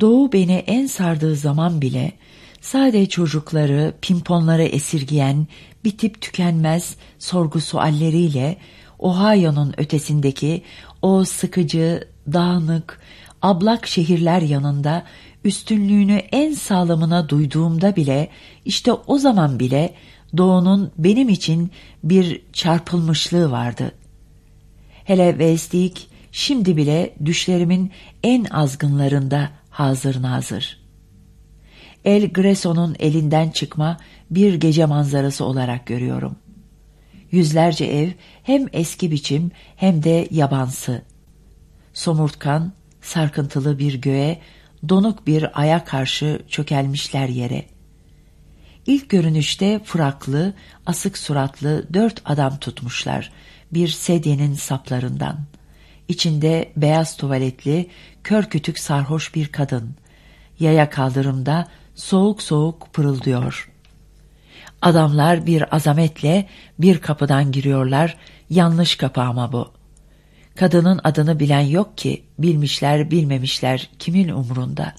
Doğu beni en sardığı zaman bile sade çocukları, pimponları esirgiyen, bitip tükenmez sorgu sualleriyle Ohio'nun ötesindeki o sıkıcı, dağınık, ablak şehirler yanında üstünlüğünü en sağlamına duyduğumda bile işte o zaman bile doğunun benim için bir çarpılmışlığı vardı. Hele Westik şimdi bile düşlerimin en azgınlarında hazır nazır. El Gresso'nun elinden çıkma bir gece manzarası olarak görüyorum. Yüzlerce ev hem eski biçim hem de yabansı. Somurtkan, sarkıntılı bir göğe, donuk bir aya karşı çökelmişler yere. İlk görünüşte fıraklı, asık suratlı dört adam tutmuşlar bir sedyenin saplarından. İçinde beyaz tuvaletli, kör kütük sarhoş bir kadın. Yaya kaldırımda soğuk soğuk pırıldıyor. Adamlar bir azametle bir kapıdan giriyorlar, yanlış kapı ama bu. Kadının adını bilen yok ki, bilmişler bilmemişler kimin umrunda.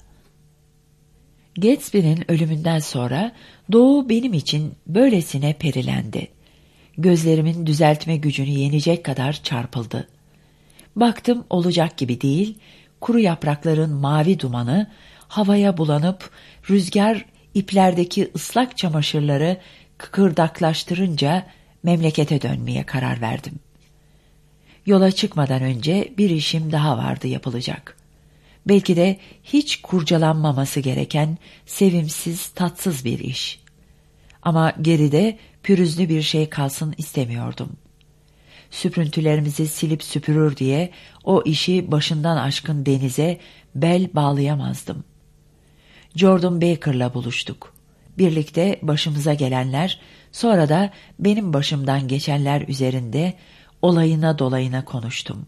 Gatsby'nin ölümünden sonra Doğu benim için böylesine perilendi. Gözlerimin düzeltme gücünü yenecek kadar çarpıldı. Baktım olacak gibi değil, kuru yaprakların mavi dumanı havaya bulanıp rüzgar iplerdeki ıslak çamaşırları kıkırdaklaştırınca memlekete dönmeye karar verdim. Yola çıkmadan önce bir işim daha vardı yapılacak. Belki de hiç kurcalanmaması gereken sevimsiz, tatsız bir iş. Ama geride pürüzlü bir şey kalsın istemiyordum. Süprüntülerimizi silip süpürür diye o işi başından aşkın denize bel bağlayamazdım. Jordan Baker'la buluştuk. Birlikte başımıza gelenler, sonra da benim başımdan geçenler üzerinde olayına dolayına konuştum.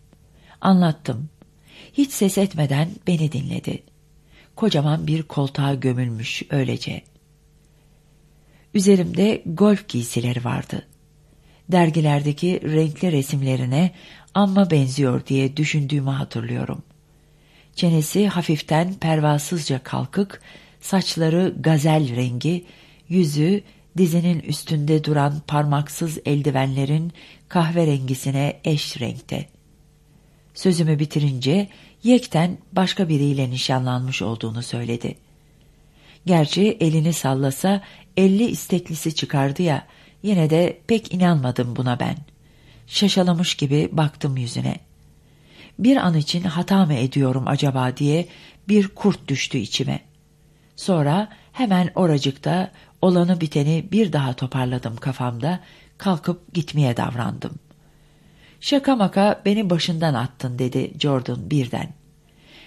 Anlattım. Hiç ses etmeden beni dinledi. Kocaman bir koltuğa gömülmüş öylece. Üzerimde golf giysileri vardı. Dergilerdeki renkli resimlerine amma benziyor diye düşündüğümü hatırlıyorum. Çenesi hafiften pervasızca kalkık, saçları gazel rengi, yüzü dizinin üstünde duran parmaksız eldivenlerin kahverengisine eş renkte. Sözümü bitirince yekten başka biriyle nişanlanmış olduğunu söyledi. Gerçi elini sallasa elli isteklisi çıkardı ya, yine de pek inanmadım buna ben. Şaşalamış gibi baktım yüzüne. Bir an için hata mı ediyorum acaba diye bir kurt düştü içime. Sonra hemen oracıkta olanı biteni bir daha toparladım kafamda, kalkıp gitmeye davrandım. Şaka maka beni başından attın dedi Jordan birden.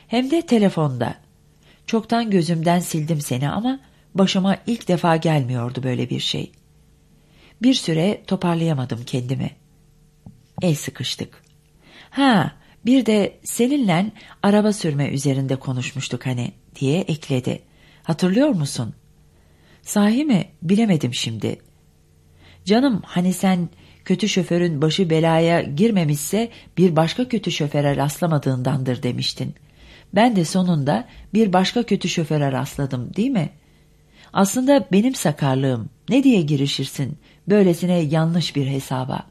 Hem de telefonda. Çoktan gözümden sildim seni ama başıma ilk defa gelmiyordu böyle bir şey. Bir süre toparlayamadım kendimi. El sıkıştık. Ha, bir de seninle araba sürme üzerinde konuşmuştuk hani diye ekledi. Hatırlıyor musun? Sahi mi? Bilemedim şimdi. Canım hani sen kötü şoförün başı belaya girmemişse bir başka kötü şoföre rastlamadığındandır demiştin. Ben de sonunda bir başka kötü şoföre rastladım değil mi? Aslında benim sakarlığım ne diye girişirsin böylesine yanlış bir hesaba.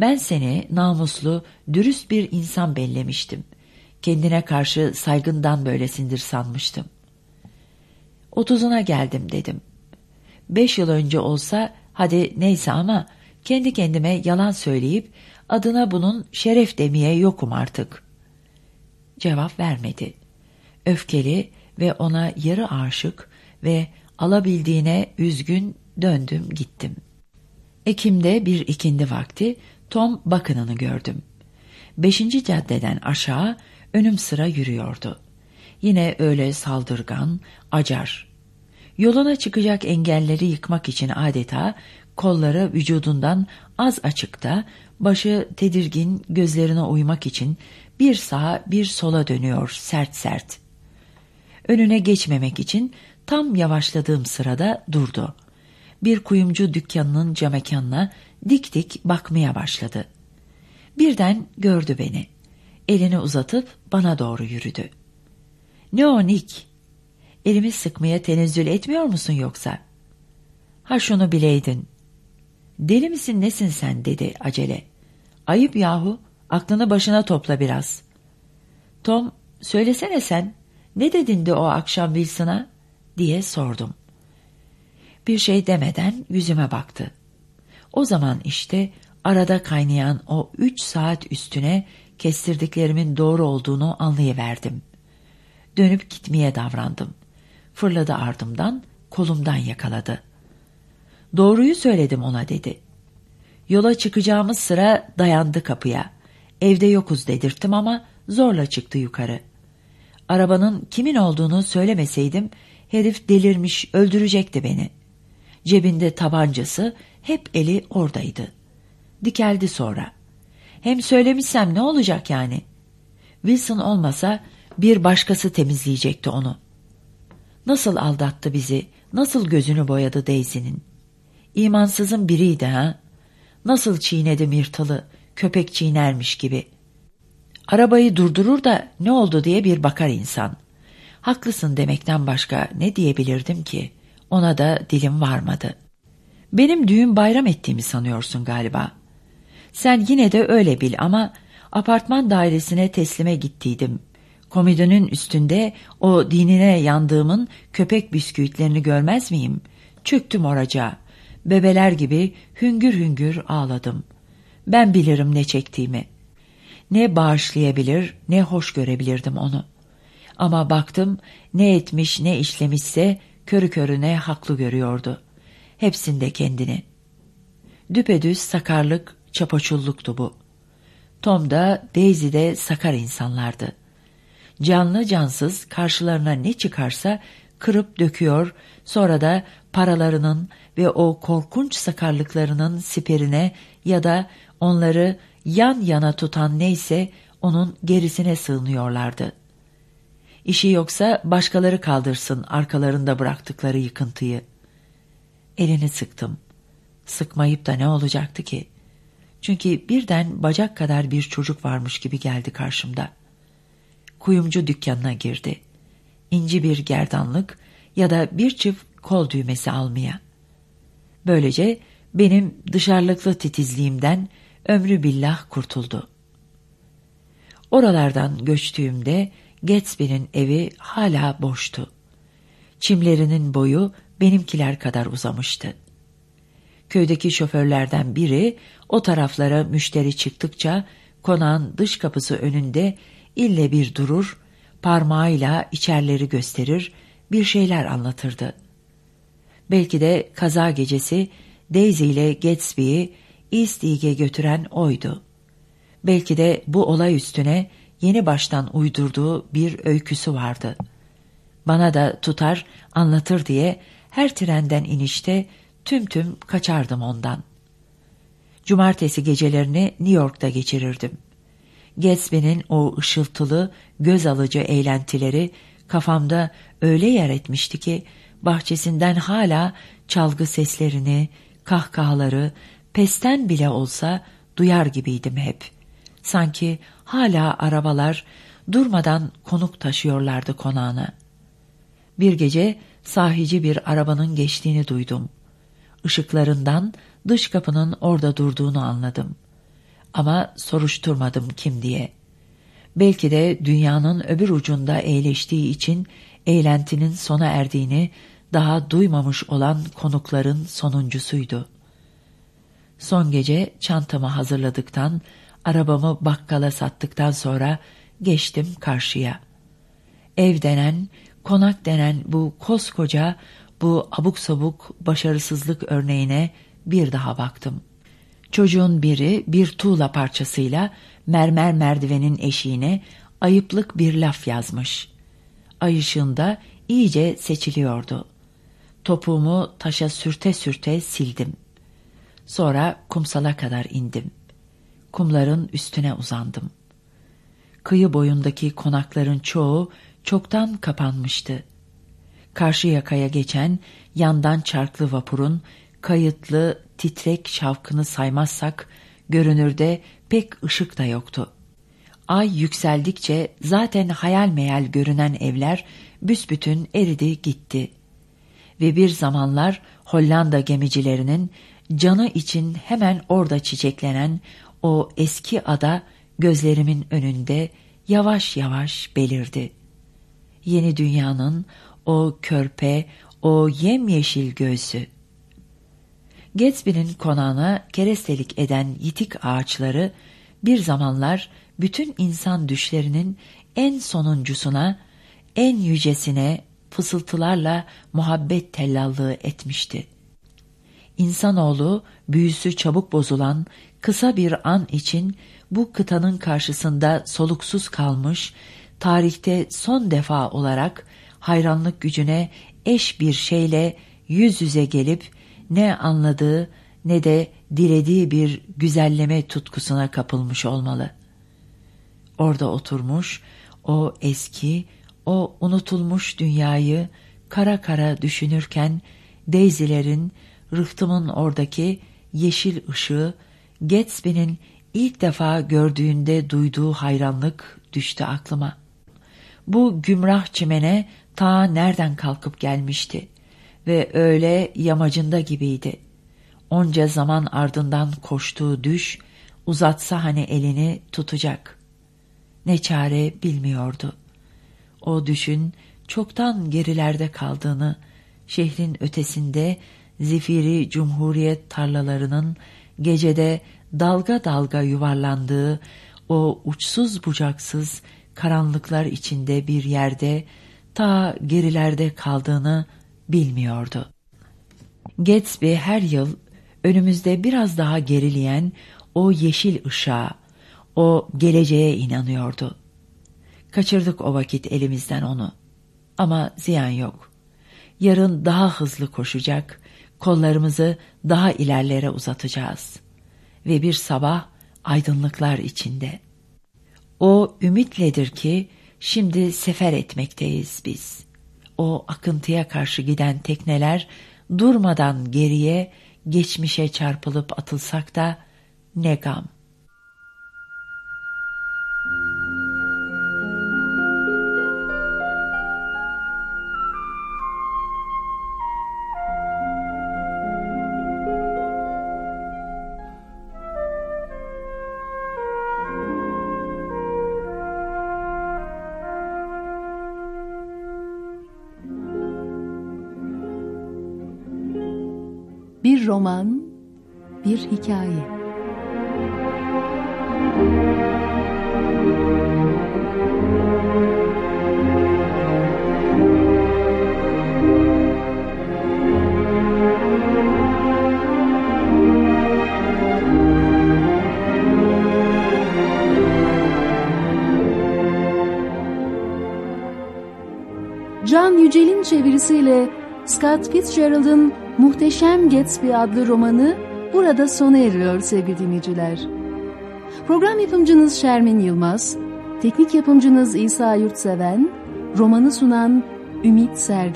Ben seni namuslu, dürüst bir insan bellemiştim. Kendine karşı saygından böylesindir sanmıştım. Otuzuna geldim dedim. Beş yıl önce olsa hadi neyse ama kendi kendime yalan söyleyip adına bunun şeref demeye yokum artık. Cevap vermedi. Öfkeli ve ona yarı aşık ve alabildiğine üzgün döndüm gittim. Ekim'de bir ikindi vakti Tom Bakınan'ı gördüm. Beşinci caddeden aşağı önüm sıra yürüyordu. Yine öyle saldırgan, acar. Yoluna çıkacak engelleri yıkmak için adeta kolları vücudundan az açıkta, başı tedirgin gözlerine uymak için bir sağa bir sola dönüyor sert sert. Önüne geçmemek için tam yavaşladığım sırada durdu. Bir kuyumcu dükkanının camekanına dik dik bakmaya başladı. Birden gördü beni. Elini uzatıp bana doğru yürüdü. Ne o Nick? Elimi sıkmaya tenezzül etmiyor musun yoksa? Ha şunu bileydin. Deli misin nesin sen dedi acele. Ayıp yahu aklını başına topla biraz. Tom söylesene sen ne dedin de o akşam Wilson'a diye sordum. Bir şey demeden yüzüme baktı. O zaman işte arada kaynayan o üç saat üstüne kestirdiklerimin doğru olduğunu anlayıverdim. Dönüp gitmeye davrandım. Fırladı ardımdan, kolumdan yakaladı. Doğruyu söyledim ona dedi. Yola çıkacağımız sıra dayandı kapıya. Evde yokuz dedirttim ama zorla çıktı yukarı. Arabanın kimin olduğunu söylemeseydim herif delirmiş öldürecekti beni. Cebinde tabancası hep eli oradaydı. Dikeldi sonra. Hem söylemişsem ne olacak yani? Wilson olmasa bir başkası temizleyecekti onu. Nasıl aldattı bizi, nasıl gözünü boyadı Daisy'nin. İmansızın biriydi ha. Nasıl çiğnedi Myrtle'ı, köpek çiğnermiş gibi. Arabayı durdurur da ne oldu diye bir bakar insan. Haklısın demekten başka ne diyebilirdim ki? Ona da dilim varmadı. Benim düğün bayram ettiğimi sanıyorsun galiba. Sen yine de öyle bil ama apartman dairesine teslime gittiydim. Komodinin üstünde o dinine yandığımın köpek bisküvitlerini görmez miyim? Çöktüm oraca. Bebeler gibi hüngür hüngür ağladım. Ben bilirim ne çektiğimi. Ne bağışlayabilir ne hoş görebilirdim onu. Ama baktım ne etmiş ne işlemişse körü körüne haklı görüyordu. Hepsinde kendini. Düpedüz sakarlık, çapaçulluktu bu. Tom da Daisy de sakar insanlardı. Canlı cansız karşılarına ne çıkarsa kırıp döküyor, sonra da paralarının ve o korkunç sakarlıklarının siperine ya da onları yan yana tutan neyse onun gerisine sığınıyorlardı. İşi yoksa başkaları kaldırsın arkalarında bıraktıkları yıkıntıyı. Elini sıktım. Sıkmayıp da ne olacaktı ki? Çünkü birden bacak kadar bir çocuk varmış gibi geldi karşımda. Kuyumcu dükkanına girdi. İnci bir gerdanlık ya da bir çift kol düğmesi almaya. Böylece benim dışarılıklı titizliğimden ömrü billah kurtuldu. Oralardan göçtüğümde Gatsby'nin evi hala boştu. Çimlerinin boyu benimkiler kadar uzamıştı. Köydeki şoförlerden biri o taraflara müşteri çıktıkça konağın dış kapısı önünde ille bir durur, parmağıyla içerleri gösterir, bir şeyler anlatırdı. Belki de kaza gecesi Daisy ile Gatsby'yi East Eag'e götüren oydu. Belki de bu olay üstüne yeni baştan uydurduğu bir öyküsü vardı. Bana da tutar, anlatır diye her trenden inişte tüm tüm kaçardım ondan. Cumartesi gecelerini New York'ta geçirirdim. Gatsby'nin o ışıltılı, göz alıcı eğlentileri kafamda öyle yer etmişti ki bahçesinden hala çalgı seslerini, kahkahaları, pesten bile olsa duyar gibiydim hep. Sanki hala arabalar durmadan konuk taşıyorlardı konağına. Bir gece sahici bir arabanın geçtiğini duydum. Işıklarından dış kapının orada durduğunu anladım. Ama soruşturmadım kim diye. Belki de dünyanın öbür ucunda eğleştiği için eğlentinin sona erdiğini daha duymamış olan konukların sonuncusuydu. Son gece çantamı hazırladıktan, arabamı bakkala sattıktan sonra geçtim karşıya. Ev denen, konak denen bu koskoca, bu abuk sabuk başarısızlık örneğine bir daha baktım. Çocuğun biri bir tuğla parçasıyla mermer merdivenin eşiğine ayıplık bir laf yazmış. Ay ışığında iyice seçiliyordu. Topuğumu taşa sürte sürte sildim. Sonra kumsala kadar indim. Kumların üstüne uzandım. Kıyı boyundaki konakların çoğu çoktan kapanmıştı. Karşı yakaya geçen yandan çarklı vapurun kayıtlı titrek şavkını saymazsak görünürde pek ışık da yoktu. Ay yükseldikçe zaten hayal meyal görünen evler büsbütün eridi gitti. Ve bir zamanlar Hollanda gemicilerinin canı için hemen orada çiçeklenen o eski ada gözlerimin önünde yavaş yavaş belirdi. Yeni dünyanın o körpe, o yemyeşil göğsü. Gatsby'nin konağına kerestelik eden yitik ağaçları bir zamanlar bütün insan düşlerinin en sonuncusuna, en yücesine fısıltılarla muhabbet tellallığı etmişti. İnsanoğlu büyüsü çabuk bozulan kısa bir an için bu kıtanın karşısında soluksuz kalmış, tarihte son defa olarak hayranlık gücüne eş bir şeyle yüz yüze gelip ne anladığı ne de dilediği bir güzelleme tutkusuna kapılmış olmalı. Orada oturmuş, o eski, o unutulmuş dünyayı kara kara düşünürken Daisy'lerin, rıhtımın oradaki yeşil ışığı, Gatsby'nin ilk defa gördüğünde duyduğu hayranlık düştü aklıma. Bu gümrah çimene ta nereden kalkıp gelmişti ve öyle yamacında gibiydi. Onca zaman ardından koştuğu düş, uzatsa hani elini tutacak. Ne çare bilmiyordu. O düşün çoktan gerilerde kaldığını, şehrin ötesinde zifiri cumhuriyet tarlalarının gecede dalga dalga yuvarlandığı o uçsuz bucaksız karanlıklar içinde bir yerde ta gerilerde kaldığını bilmiyordu. Gatsby her yıl önümüzde biraz daha gerileyen o yeşil ışığa, o geleceğe inanıyordu. Kaçırdık o vakit elimizden onu. Ama ziyan yok. Yarın daha hızlı koşacak, kollarımızı daha ilerlere uzatacağız. Ve bir sabah aydınlıklar içinde. O ümitledir ki şimdi sefer etmekteyiz biz. O akıntıya karşı giden tekneler durmadan geriye, geçmişe çarpılıp atılsak da ne gam. Bir roman, bir hikaye. Can Yücel'in çevirisiyle Scott Fitzgerald'ın Muhteşem Gatsby adlı romanı burada sona eriyor sevgili dinleyiciler. Program yapımcınız Şermin Yılmaz, teknik yapımcınız İsa Yurtseven, romanı sunan Ümit Sergen.